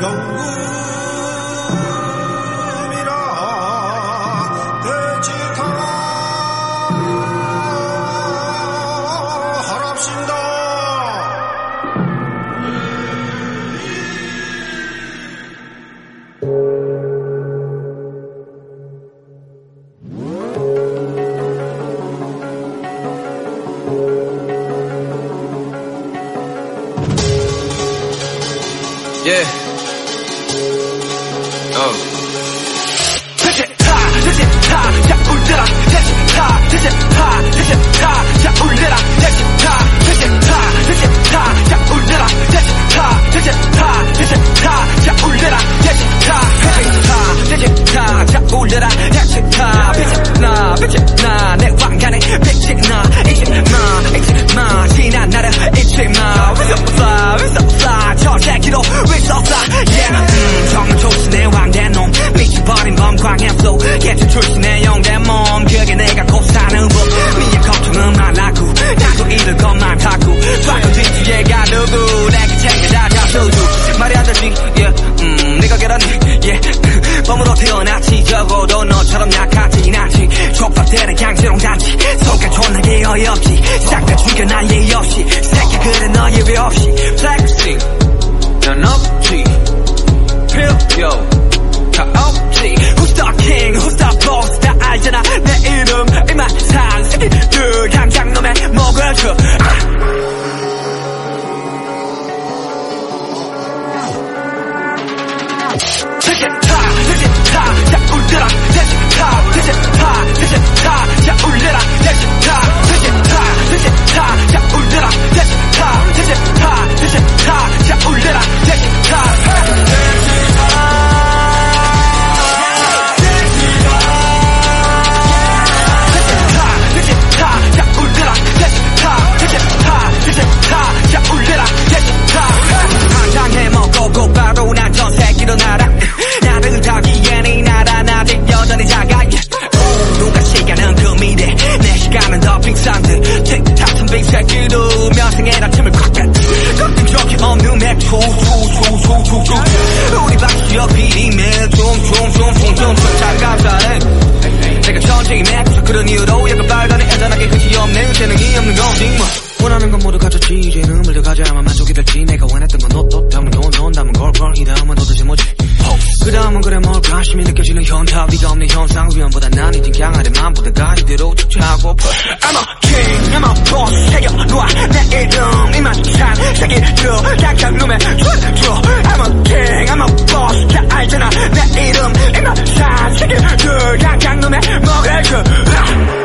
Yeah. 타, 대체 타, 자 울려 라. 그래 너 예외 없이. flexing, 넌 없지. 필요, 다 없지. Who's the king, who's the boss, 다 알잖아. 내 이름, 입만 산 새끼들, 당장 놈의 목을 쳐. 대취타, 대취타, 자 울려라. 춤춤춤춤춤춤 잘 감사해. 내가 전쟁이 맥주 그런 이유로 약간 빨간에 애잔하게 끝이 없네. 재능이 없는 거지 뭐. 원하는 건 모두 가졌지. 이제는 물려 가져야만 만족이 될지. 내가 원했던 건너또 다음은 넌넌 담은 걸걸. 이 다음은 도대체 뭐지? 그 다음은 그래 뭘 아쉬움이 느껴지는 현타. 위가 없는 현상. 위험보다 난 이젠 강하리 만보다가 이대로 축제하고 I'm a king, I'm a boss. 새겨놔 내 이름 이만 찬 새끼들 약한 놈의 툴툴 I'm a king, I'm a boss. 다 알잖아. 내 이름 이만 찬 새끼들 약한 놈의 먹을 그